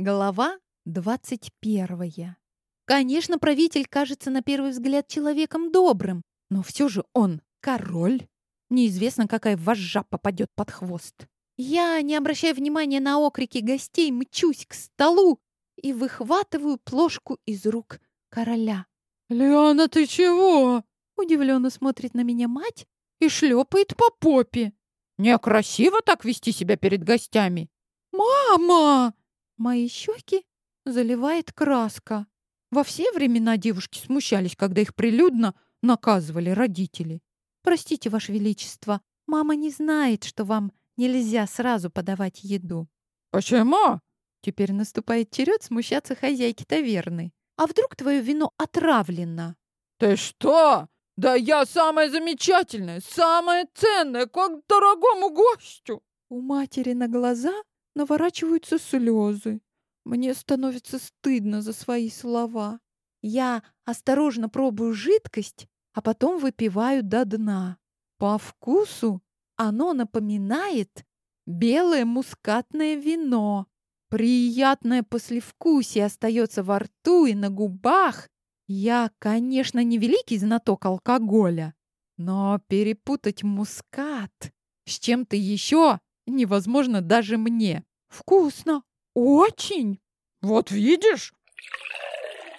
Глава двадцать первая. Конечно, правитель кажется на первый взгляд человеком добрым, но все же он король. Неизвестно, какая вожжа попадет под хвост. Я, не обращая внимания на окрики гостей, мчусь к столу и выхватываю плошку из рук короля. «Лиана, ты чего?» Удивленно смотрит на меня мать и шлепает по попе. «Некрасиво так вести себя перед гостями». «Мама!» Мои щеки заливает краска. Во все времена девушки смущались, когда их прилюдно наказывали родители. «Простите, Ваше Величество, мама не знает, что вам нельзя сразу подавать еду». «Почему?» Теперь наступает черед смущаться хозяйки таверны. «А вдруг твое вино отравлено?» «Ты что? Да я самая замечательная, самая ценная, как дорогому гостю!» У матери на глаза наворачиваются слезы. Мне становится стыдно за свои слова. Я осторожно пробую жидкость, а потом выпиваю до дна. По вкусу оно напоминает белое мускатное вино. Приятное послевкусие остается во рту и на губах. Я, конечно, не великий знаток алкоголя, но перепутать мускат с чем-то еще невозможно даже мне. Вкусно! Очень! Вот видишь?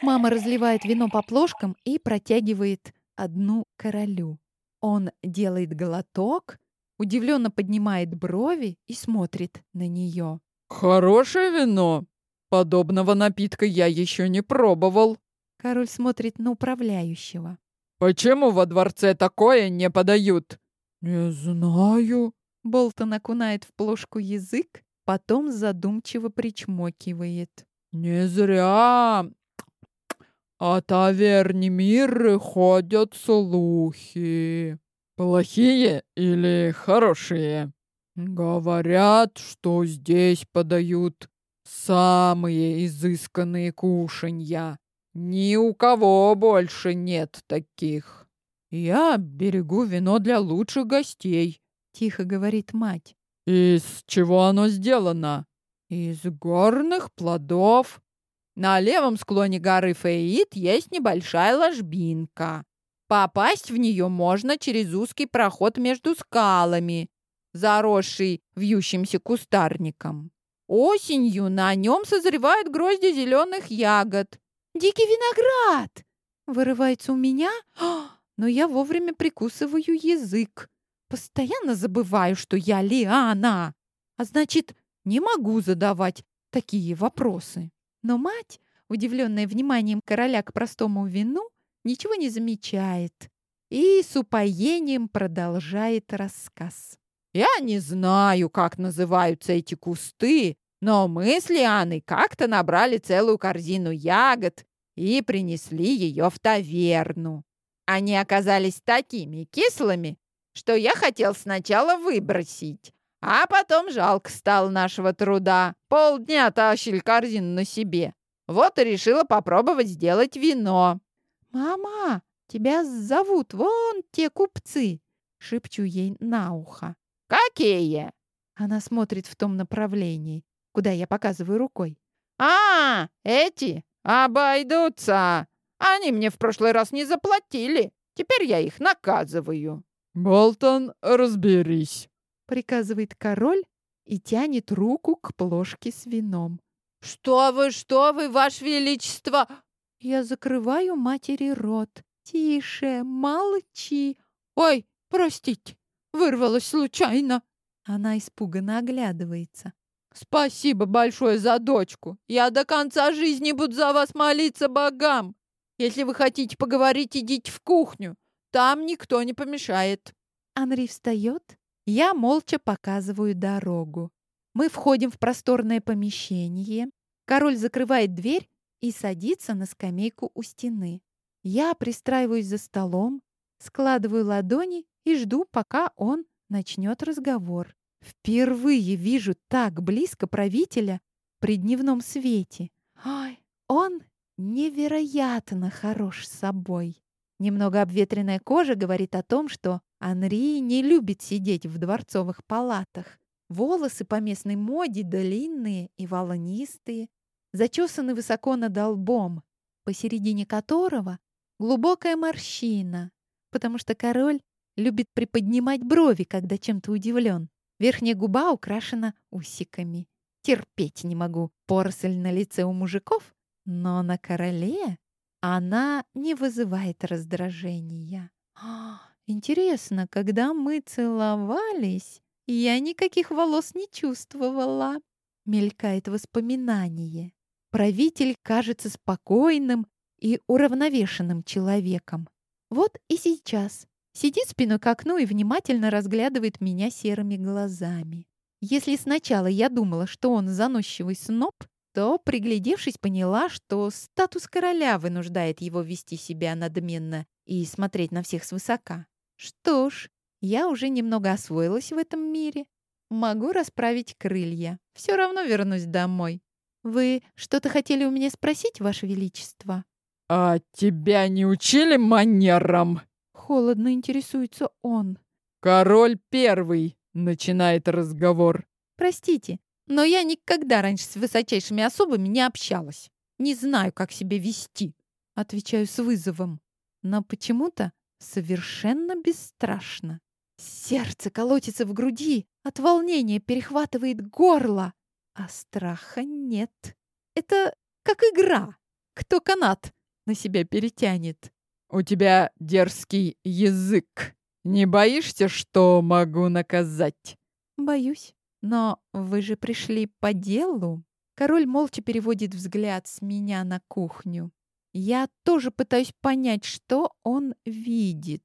Мама разливает вино по плошкам и протягивает одну королю. Он делает глоток, удивленно поднимает брови и смотрит на нее. Хорошее вино. Подобного напитка я еще не пробовал. Король смотрит на управляющего. Почему во дворце такое не подают? Не знаю. Болтон окунает в плошку язык, потом задумчиво причмокивает. Не зря о таверне Мирры ходят слухи. Плохие или хорошие? Говорят, что здесь подают самые изысканные кушанья. Ни у кого больше нет таких. Я берегу вино для лучших гостей, тихо говорит мать. Из чего оно сделано? Из горных плодов. На левом склоне горы Феид есть небольшая ложбинка. Попасть в нее можно через узкий проход между скалами, заросший вьющимся кустарником. Осенью на нем созревают грозди зеленых ягод. «Дикий виноград!» Вырывается у меня, но я вовремя прикусываю язык. Постоянно забываю, что я Лиана, а значит, не могу задавать такие вопросы. Но мать, удивленная вниманием короля к простому вину, ничего не замечает и с упоением продолжает рассказ. Я не знаю, как называются эти кусты, но мы с Лианой как-то набрали целую корзину ягод и принесли ее в таверну. Они оказались такими кислыми, что я хотел сначала выбросить, а потом жалко стало нашего труда. Полдня тащили корзину на себе. Вот и решила попробовать сделать вино. «Мама, тебя зовут вон те купцы!» Шепчу ей на ухо. «Какие?» Она смотрит в том направлении, куда я показываю рукой. «А, эти обойдутся! Они мне в прошлый раз не заплатили. Теперь я их наказываю». «Болтон, разберись», — приказывает король и тянет руку к плошке с вином. «Что вы, что вы, ваше величество!» Я закрываю матери рот. «Тише, молчи!» «Ой, простите!» Вырвалась случайно. Она испуганно оглядывается. Спасибо большое за дочку. Я до конца жизни буду за вас молиться богам. Если вы хотите поговорить, идите в кухню. Там никто не помешает. Анри встает. Я молча показываю дорогу. Мы входим в просторное помещение. Король закрывает дверь и садится на скамейку у стены. Я пристраиваюсь за столом, складываю ладони и жду, пока он начнет разговор. Впервые вижу так близко правителя при дневном свете. Ой, он невероятно хорош собой. Немного обветренная кожа говорит о том, что Анри не любит сидеть в дворцовых палатах. Волосы по местной моде длинные и волнистые. зачесаны высоко над лбом, посередине которого глубокая морщина, потому что король любит приподнимать брови, когда чем-то удивлен. Верхняя губа украшена усиками. Терпеть не могу поросль на лице у мужиков, но на короле она не вызывает раздражения. А, интересно, когда мы целовались, я никаких волос не чувствовала. Мелькает воспоминание. Правитель кажется спокойным и уравновешенным человеком. Вот и сейчас сидит спиной к окну и внимательно разглядывает меня серыми глазами. Если сначала я думала, что он заносчивый сноб, то, приглядевшись, поняла, что статус короля вынуждает его вести себя надменно и смотреть на всех свысока. Что ж, я уже немного освоилась в этом мире. Могу расправить крылья. Все равно вернусь домой. Вы что-то хотели у меня спросить, Ваше Величество? «А тебя не учили манерам?» Холодно интересуется он. «Король первый!» — начинает разговор. «Простите, но я никогда раньше с высочайшими особами не общалась. Не знаю, как себя вести», — отвечаю с вызовом. Но почему-то совершенно бесстрашно. Сердце колотится в груди, от волнения перехватывает горло, а страха нет. Это как игра. Кто канат на себя перетянет? «У тебя дерзкий язык. Не боишься, что могу наказать?» «Боюсь. Но вы же пришли по делу?» Король молча переводит взгляд с меня на кухню. Я тоже пытаюсь понять, что он видит.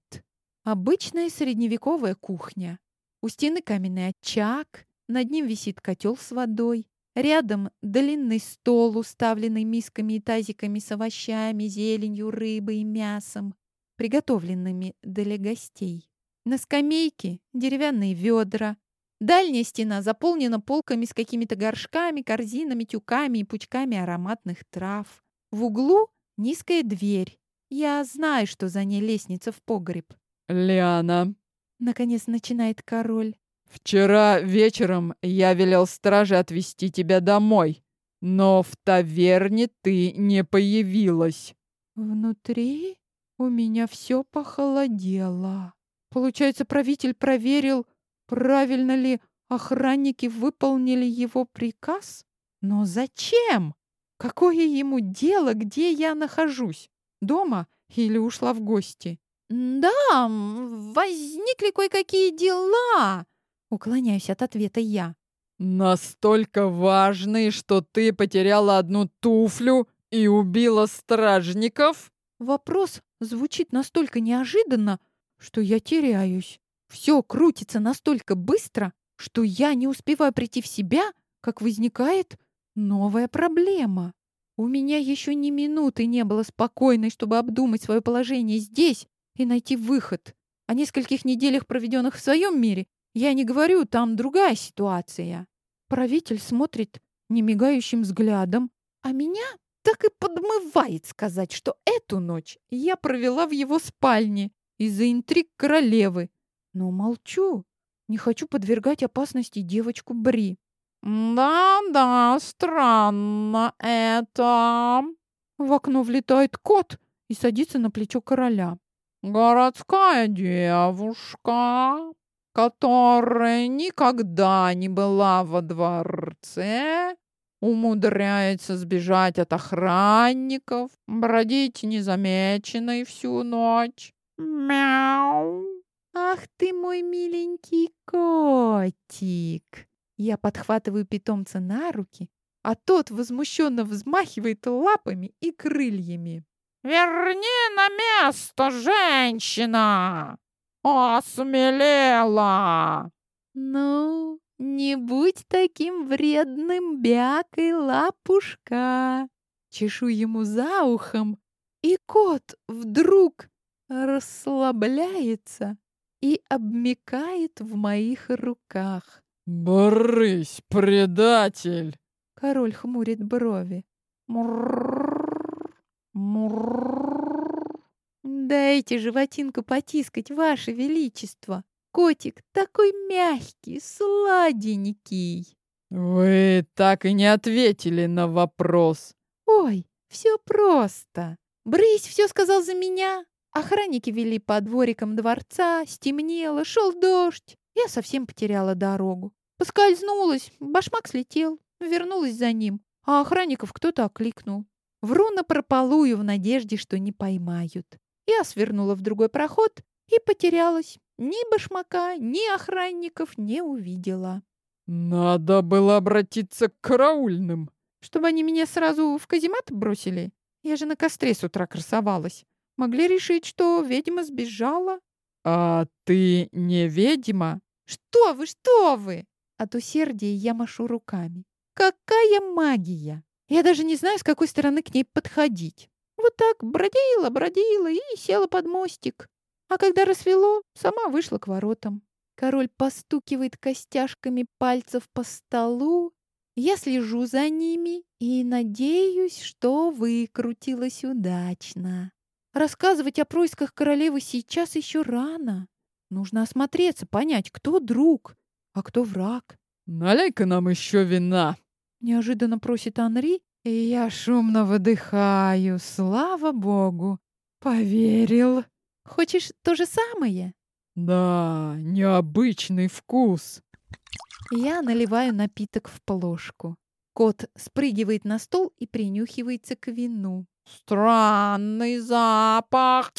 Обычная средневековая кухня. У стены каменный очаг, над ним висит котел с водой. Рядом длинный стол, уставленный мисками и тазиками с овощами, зеленью, рыбой и мясом, приготовленными для гостей. На скамейке деревянные ведра. Дальняя стена заполнена полками с какими-то горшками, корзинами, тюками и пучками ароматных трав. В углу низкая дверь. Я знаю, что за ней лестница в погреб. «Лиана», — наконец начинает король. Вчера вечером я велел страже отвезти тебя домой, но в таверне ты не появилась. Внутри у меня все похолодело. Получается, правитель проверил, правильно ли охранники выполнили его приказ? Но зачем? Какое ему дело, где я нахожусь? Дома или ушла в гости? Да, возникли кое-какие дела. Уклоняюсь от ответа я. Настолько важный, что ты потеряла одну туфлю и убила стражников? Вопрос звучит настолько неожиданно, что я теряюсь. Все крутится настолько быстро, что я не успеваю прийти в себя, как возникает новая проблема. У меня еще ни минуты не было спокойной, чтобы обдумать свое положение здесь и найти выход. О нескольких неделях, проведенных в своем мире, я не говорю, там другая ситуация. Правитель смотрит немигающим взглядом, а меня так и подмывает сказать, что эту ночь я провела в его спальне из-за интриг королевы. Но молчу. Не хочу подвергать опасности девочку Бри. «Да-да, странно это...» В окно влетает кот и садится на плечо короля. «Городская девушка которая никогда не была во дворце, умудряется сбежать от охранников, бродить незамеченной всю ночь. Мяу! Ах ты мой миленький котик! Я подхватываю питомца на руки, а тот возмущенно взмахивает лапами и крыльями. «Верни на место, женщина!» «Осмелела!» «Ну, не будь таким вредным бякой, лапушка!» Чешу ему за ухом, и кот вдруг расслабляется и обмикает в моих руках. «Брысь, предатель!» Король хмурит брови. Мурр, мурр. «Дайте животинку потискать, Ваше Величество! Котик такой мягкий, сладенький!» Вы так и не ответили на вопрос. Ой, все просто. Брысь все сказал за меня. Охранники вели по дворикам дворца, стемнело, шел дождь. Я совсем потеряла дорогу. Поскользнулась, башмак слетел, вернулась за ним, а охранников кто-то окликнул. Вру напропалую в надежде, что не поймают. Я свернула в другой проход и потерялась. Ни башмака, ни охранников не увидела. Надо было обратиться к караульным. Чтобы они меня сразу в каземат бросили? Я же на костре с утра красовалась. Могли решить, что ведьма сбежала. А ты не ведьма? Что вы, что вы? От усердия я машу руками. Какая магия! Я даже не знаю, с какой стороны к ней подходить. Вот так бродила, бродила и села под мостик. А когда рассвело, сама вышла к воротам. Король постукивает костяшками пальцев по столу. Я слежу за ними и надеюсь, что выкрутилась удачно. Рассказывать о происках королевы сейчас еще рано. Нужно осмотреться, понять, кто друг, а кто враг. «Налей-ка нам еще вина!» Неожиданно просит Анри, и я шумно выдыхаю. Слава богу! Поверил. Хочешь то же самое? Да, необычный вкус. Я наливаю напиток в плошку. Кот спрыгивает на стол и принюхивается к вину. «Странный запах!»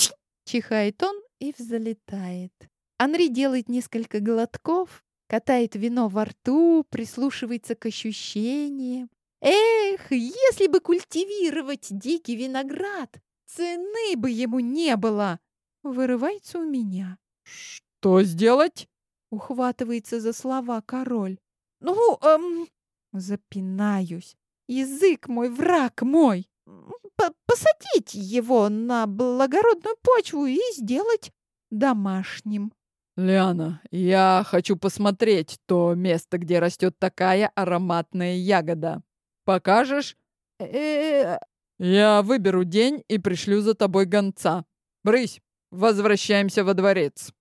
Чихает он и взлетает. Анри делает несколько глотков, катает вино во рту, прислушивается к ощущениям. Эх, если бы культивировать дикий виноград, цены бы ему не было. Вырывается у меня. Что сделать? Ухватывается за слова король. Ну, эм... Запинаюсь. Язык мой, враг мой. Посадить его на благородную почву и сделать домашним. Лиана, я хочу посмотреть то место, где растет такая ароматная ягода. Покажешь? Э -э я выберу день и пришлю за тобой гонца. Брысь, возвращаемся во дворец.